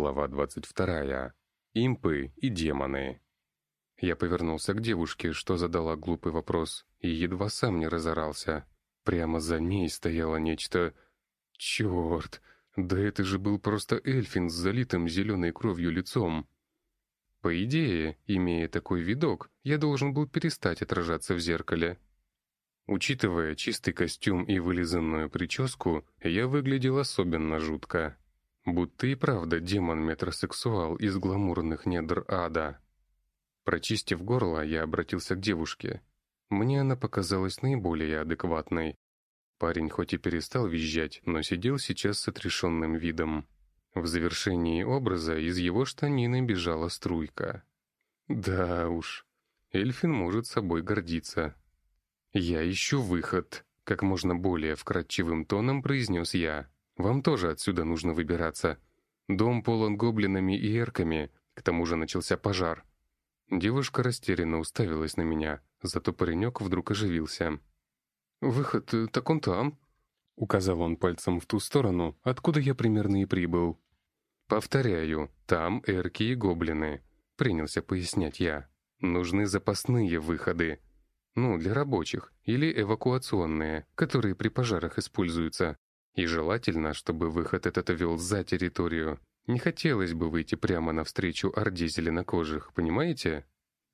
Глава 22. Импы и демоны. Я повернулся к девушке, что задала глупый вопрос, и едва сам не разорался. Прямо за ней стояло нечто... Черт! Да это же был просто эльфин с залитым зеленой кровью лицом. По идее, имея такой видок, я должен был перестать отражаться в зеркале. Учитывая чистый костюм и вылизанную прическу, я выглядел особенно жутко. Будто и правда демон-метросексуал из гламурных недр ада. Прочистив горло, я обратился к девушке. Мне она показалась наиболее адекватной. Парень хоть и перестал визжать, но сидел сейчас с отрешенным видом. В завершении образа из его штанины бежала струйка. Да уж, Эльфин может собой гордиться. «Я ищу выход», — как можно более вкрадчивым тоном произнес я. Вам тоже отсюда нужно выбираться. Дом полон гоблинами и эрками, к тому же начался пожар. Девушка растерянно уставилась на меня, зато паренек вдруг оживился. «Выход, э, так он там», — указал он пальцем в ту сторону, откуда я примерно и прибыл. «Повторяю, там эрки и гоблины», — принялся пояснять я. «Нужны запасные выходы. Ну, для рабочих, или эвакуационные, которые при пожарах используются. И желательно, чтобы выход этот вел за территорию. Не хотелось бы выйти прямо навстречу орде зеленокожих, понимаете?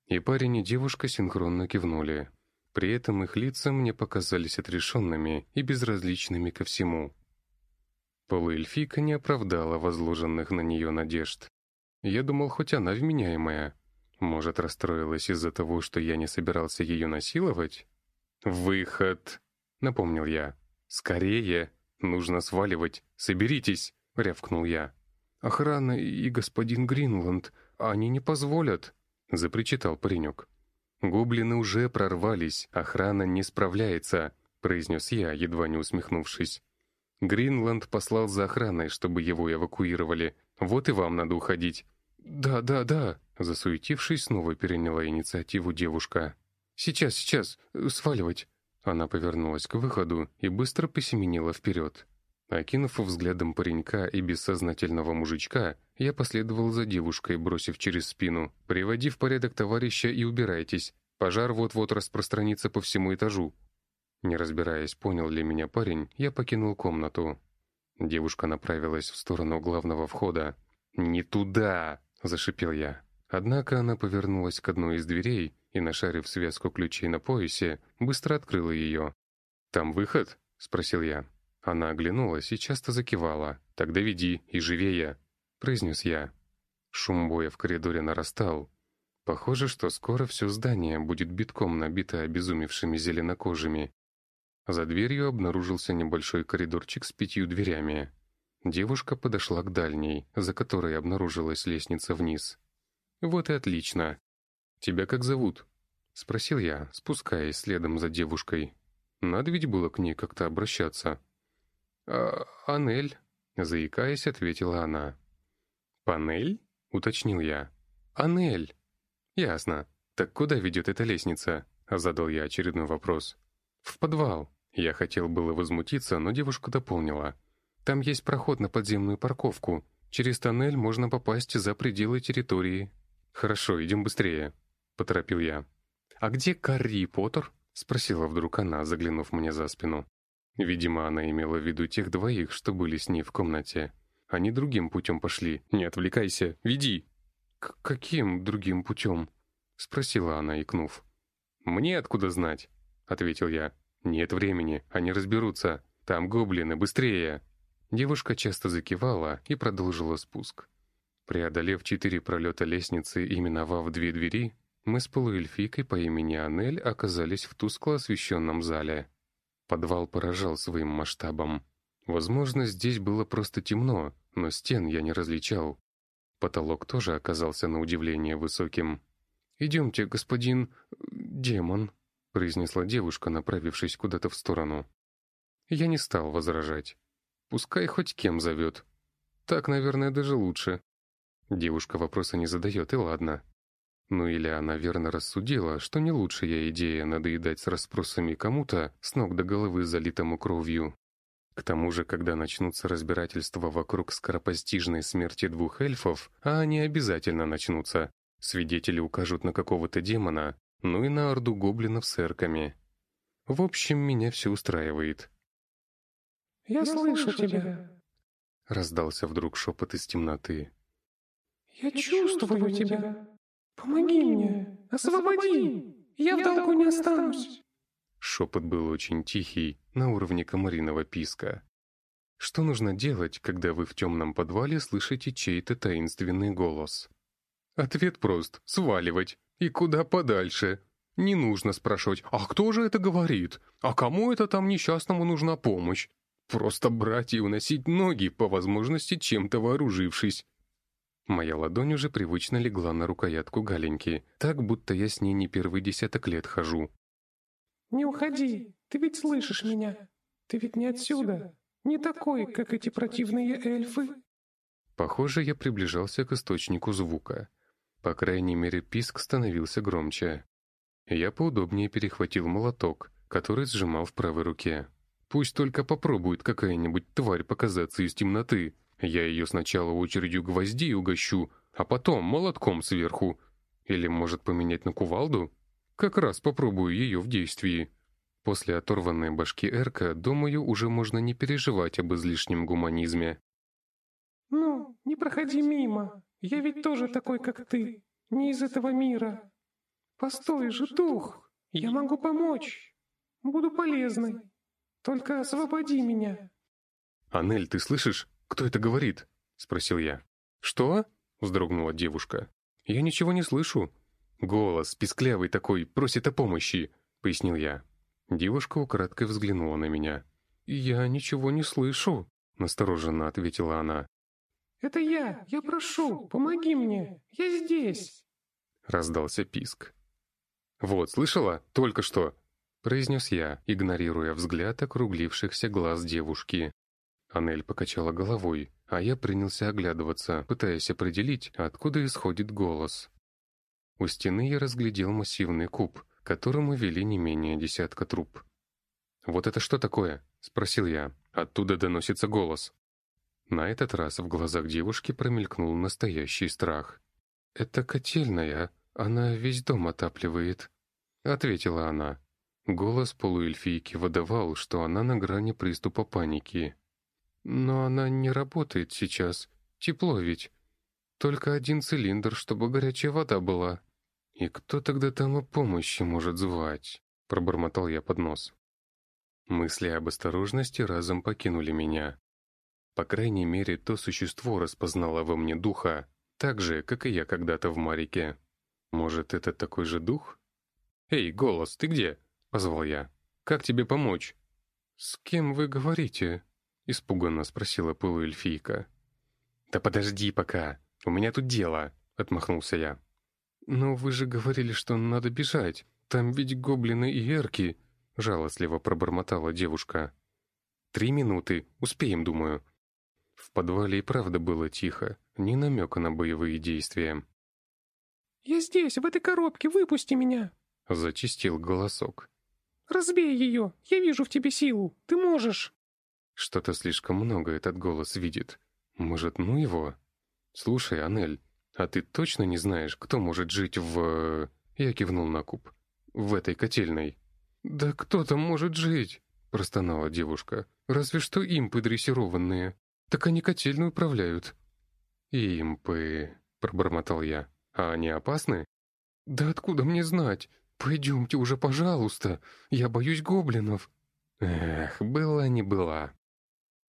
И парень и девушка синхронно кивнули. При этом их лица мне показались отрешенными и безразличными ко всему. Полуэльфийка не оправдала возложенных на нее надежд. Я думал, хоть она вменяемая. Может, расстроилась из-за того, что я не собирался ее насиловать? «Выход!» — напомнил я. «Скорее!» «Нужно сваливать. Соберитесь!» — рявкнул я. «Охрана и господин Гринланд, они не позволят!» — запричитал паренек. «Гоблины уже прорвались, охрана не справляется», — произнес я, едва не усмехнувшись. «Гринланд послал за охраной, чтобы его эвакуировали. Вот и вам надо уходить». «Да, да, да», — засуетившись, снова переняла инициативу девушка. «Сейчас, сейчас, сваливать». Она повернулась к выходу и быстро посеменила вперед. Окинув взглядом паренька и бессознательного мужичка, я последовал за девушкой, бросив через спину. «Приводи в порядок товарища и убирайтесь. Пожар вот-вот распространится по всему этажу». Не разбираясь, понял ли меня парень, я покинул комнату. Девушка направилась в сторону главного входа. «Не туда!» — зашипел я. Однако она повернулась к одной из дверей и, нашарив связку ключей на поясе, быстро открыла ее. «Там выход?» — спросил я. Она оглянулась и часто закивала. «Тогда веди, и живее!» — произнес я. Шум боя в коридоре нарастал. Похоже, что скоро все здание будет битком набито обезумевшими зеленокожими. За дверью обнаружился небольшой коридорчик с пятью дверями. Девушка подошла к дальней, за которой обнаружилась лестница вниз. «Вот и отлично. Тебя как зовут?» — спросил я, спускаясь следом за девушкой. Надо ведь было к ней как-то обращаться. «А, «Анель», — заикаясь, ответила она. «Панель?» — уточнил я. «Анель». «Ясно. Так куда ведет эта лестница?» — задал я очередной вопрос. «В подвал». Я хотел было возмутиться, но девушка дополнила. «Там есть проход на подземную парковку. Через тоннель можно попасть за пределы территории». «Хорошо, идем быстрее», — поторопил я. «А где Карри Поттер?» — спросила вдруг она, заглянув мне за спину. Видимо, она имела в виду тех двоих, что были с ней в комнате. Они другим путем пошли. «Не отвлекайся, веди!» «К каким другим путем?» — спросила она, икнув. «Мне откуда знать?» — ответил я. «Нет времени, они разберутся. Там гоблины, быстрее!» Девушка часто закивала и продолжила спуск. Преодолев четыре пролета лестницы и миновав две двери, мы с полуэльфийкой по имени Анель оказались в тускло освещенном зале. Подвал поражал своим масштабом. Возможно, здесь было просто темно, но стен я не различал. Потолок тоже оказался на удивление высоким. «Идемте, господин... демон», — произнесла девушка, направившись куда-то в сторону. Я не стал возражать. Пускай хоть кем зовет. Так, наверное, даже лучше. Девушка вопроса не задает, и ладно. Ну или она верно рассудила, что не лучшая идея надоедать с расспросами кому-то с ног до головы залитому кровью. К тому же, когда начнутся разбирательства вокруг скоропостижной смерти двух эльфов, а они обязательно начнутся, свидетели укажут на какого-то демона, ну и на орду гоблинов с эрками. В общем, меня все устраивает. «Я, слышу тебя», — раздался вдруг шепот из темноты. «Я чувствую тебя. Помоги мне, освободи, я в долгу не останусь». Шепот был очень тихий, на уровне комариного писка. Что нужно делать, когда вы в темном подвале слышите чей-то таинственный голос? Ответ прост — сваливать. И куда подальше. Не нужно спрашивать, а кто же это говорит? А кому это там несчастному нужна помощь? Просто брать и уносить ноги, по возможности чем-то вооружившись. Моя ладонь уже привычно легла на рукоятку Галеньки, так будто я с ней не первый десяток лет хожу. «Не уходи, ты ведь слышишь меня. Ты ведь не отсюда, не такой, как эти противные эльфы». Похоже, я приближался к источнику звука. По крайней мере, писк становился громче. Я поудобнее перехватил молоток, который сжимал в правой руке. Пусть только попробует какая-нибудь тварь показаться из темноты. Я ее сначала очередью гвоздей угощу, а потом молотком сверху. Или, может, поменять на кувалду? Как раз попробую ее в действии. После оторванной башки Эрка, думаю, уже можно не переживать об излишнем гуманизме. «Ну, не проходи мимо. Я ведь тоже такой, как ты. Не из этого мира. Постой же, дух. Я могу помочь. Буду полезной. Только освободи меня». «Анель, ты слышишь? Кто это говорит?» — спросил я. «Что?» — вздрогнула девушка. «Я ничего не слышу». «Голос, писклявый такой, просит о помощи», — пояснил я. Девушка украдкой взглянула на меня. «Я ничего не слышу», — настороженно ответила она. «Это я! Я прошу! Помоги мне! Я здесь!» Раздался писк. «Вот, слышала? Только что!» произнес я, игнорируя взгляд округлившихся глаз девушки. Анель покачала головой, а я принялся оглядываться, пытаясь определить, откуда исходит голос. У стены я разглядел массивный куб, к которому вели не менее десятка труб. «Вот это что такое?» — спросил я. Оттуда доносится голос. На этот раз в глазах девушки промелькнул настоящий страх. «Это котельная, она весь дом отапливает», — ответила она. Голос полуэльфийки выдавал, что она на грани приступа паники. «Но она не работает сейчас. Тепло ведь. Только один цилиндр, чтобы горячая вода была. И кто тогда там о помощи может звать?» — пробормотал я под нос. Мысли об осторожности разом покинули меня. По крайней мере, то существо распознало во мне духа, так же, как и я когда-то в Марике. Может, это такой же дух? «Эй, голос, ты где?» — позвал я. «Как тебе помочь?» «С кем вы говорите?» — испуганно спросила полуэльфийка. «Да подожди пока, у меня тут дело», — отмахнулся я. «Но вы же говорили, что надо бежать. Там ведь гоблины и эрки», — жалостливо пробормотала девушка. «Три минуты, успеем, думаю». В подвале и правда было тихо, ни намека на боевые действия. «Я здесь, в этой коробке, выпусти меня!» — зачистил голосок. «Разбей ее! Я вижу в тебе силу! Ты можешь!» Что-то слишком много этот голос видит. Может, ну его? Слушай, Анель, а ты точно не знаешь, кто может жить в... Я кивнул на куб. В этой котельной. «Да кто там может жить?» — простонала девушка. «Разве что импы дрессированные. Так они котельную управляют». «Импы...» — пробормотал я. «А они опасны?» «Да откуда мне знать? «Пойдемте уже, пожалуйста, я боюсь гоблинов». Эх, была не была.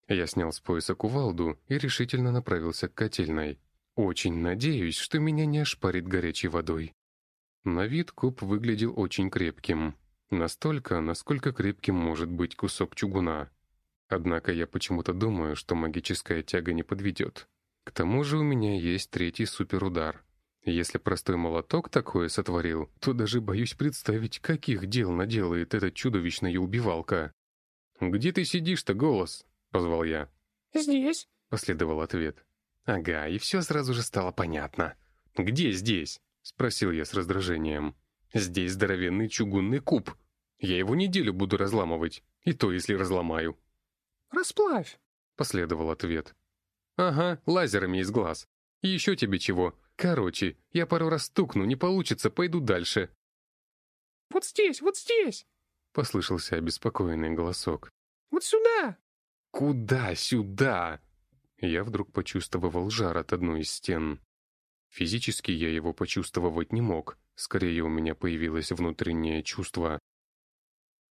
Я снял с пояса кувалду и решительно направился к котельной. Очень надеюсь, что меня не ошпарит горячей водой. На вид куб выглядел очень крепким. Настолько, насколько крепким может быть кусок чугуна. Однако я почему-то думаю, что магическая тяга не подведет. К тому же у меня есть третий суперудар. Если простой молоток такое сотворил, то даже боюсь представить, каких дел наделает эта чудовищная убивалка. «Где ты сидишь-то, голос?» — позвал я. «Здесь», — последовал ответ. «Ага, и все сразу же стало понятно. Где здесь?» — спросил я с раздражением. «Здесь здоровенный чугунный куб. Я его неделю буду разламывать, и то, если разломаю». Расплавь!» — последовал ответ. «Ага, лазерами из глаз. И еще тебе чего? Короче, я пару раз стукну, не получится, пойду дальше». «Вот здесь, вот здесь!» — послышался обеспокоенный голосок. «Вот сюда!» «Куда сюда?» Я вдруг почувствовал жар от одной из стен. Физически я его почувствовать не мог, скорее у меня появилось внутреннее чувство.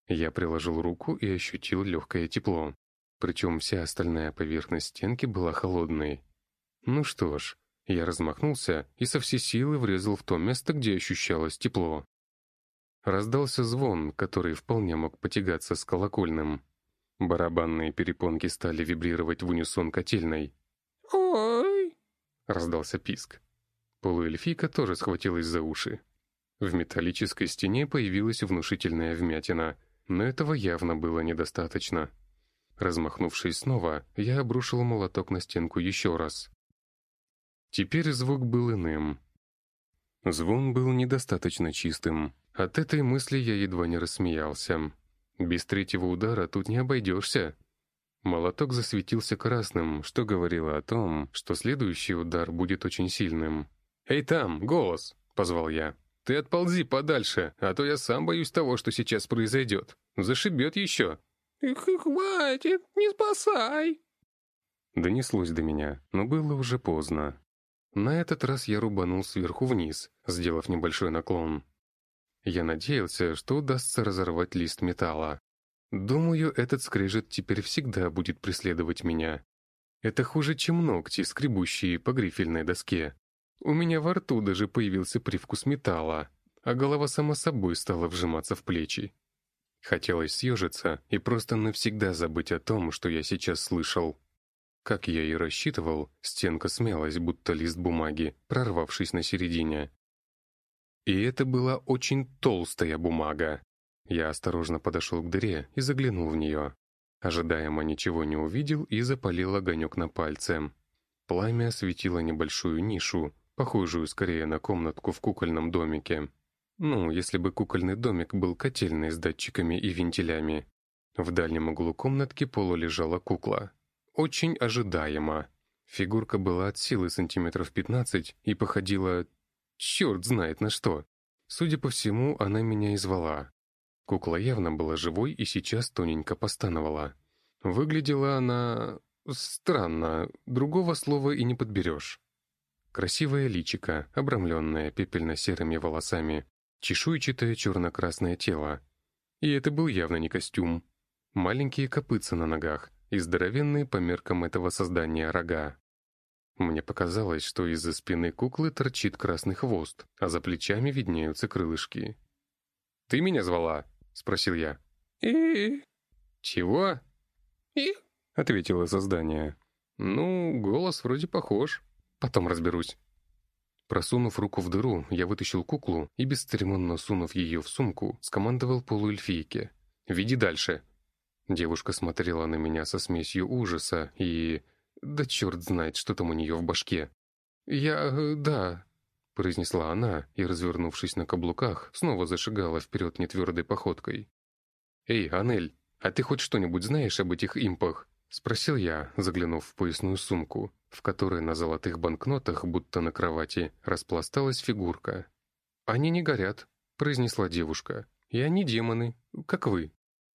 Я приложил руку и ощутил легкое тепло, причем вся остальная поверхность стенки была холодной. Ну что ж, я размахнулся и со всей силы врезал в то место, где ощущалось тепло. Раздался звон, который вполне мог потягаться с колокольным. Барабанные перепонки стали вибрировать в унисон котельной. «Ой!» — раздался писк. Полуэльфийка тоже схватилась за уши. В металлической стене появилась внушительная вмятина, но этого явно было недостаточно. Размахнувшись снова, я обрушил молоток на стенку еще раз. Теперь звук был иным. Звон был недостаточно чистым. От этой мысли я едва не рассмеялся. Без третьего удара тут не обойдешься. Молоток засветился красным, что говорило о том, что следующий удар будет очень сильным. «Эй там, голос!» — позвал я. «Ты отползи подальше, а то я сам боюсь того, что сейчас произойдет. Зашибет еще!» «Хватит, не спасай!» Донеслось до меня, но было уже поздно. На этот раз я рубанул сверху вниз, сделав небольшой наклон. Я надеялся, что удастся разорвать лист металла. Думаю, этот скрежет теперь всегда будет преследовать меня. Это хуже, чем ногти, скребущие по грифельной доске. У меня во рту даже появился привкус металла, а голова сама собой стала вжиматься в плечи. Хотелось съежиться и просто навсегда забыть о том, что я сейчас слышал. Как я и рассчитывал, стенка смялась, будто лист бумаги, прорвавшись на середине. И это была очень толстая бумага. Я осторожно подошел к дыре и заглянул в нее. Ожидаемо ничего не увидел и запалил огонек на пальце. Пламя осветило небольшую нишу, похожую скорее на комнатку в кукольном домике. Ну, если бы кукольный домик был котельный с датчиками и вентилями. В дальнем углу комнатки полу лежала кукла. Очень ожидаемо. Фигурка была от силы сантиметров 15 и походила Черт знает на что. Судя по всему, она меня и звала. Кукла явно была живой и сейчас тоненько постановала. Выглядела она... странно, другого слова и не подберешь. Красивое личико, обрамленное пепельно-серыми волосами, чешуйчатое черно-красное тело. И это был явно не костюм. Маленькие копытца на ногах и здоровенные по меркам этого создания рога. Мне показалось, что из-за спины куклы торчит красный хвост, а за плечами виднеются крылышки. «Ты меня звала?» — спросил я. «И...» «Чего?» «И...» — ответило создание. «Ну, голос вроде похож. Потом разберусь». Просунув руку в дыру, я вытащил куклу и, бесцеремонно сунув ее в сумку, скомандовал полуэльфийке. «Веди дальше». Девушка смотрела на меня со смесью ужаса и да черт знает, что там у нее в башке. «Я... Э, да...» — произнесла она и, развернувшись на каблуках, снова зашагала вперед нетвердой походкой. «Эй, Анель, а ты хоть что-нибудь знаешь об этих импах?» — спросил я, заглянув в поясную сумку, в которой на золотых банкнотах, будто на кровати, распласталась фигурка. «Они не горят», — произнесла девушка. «И они демоны, как вы».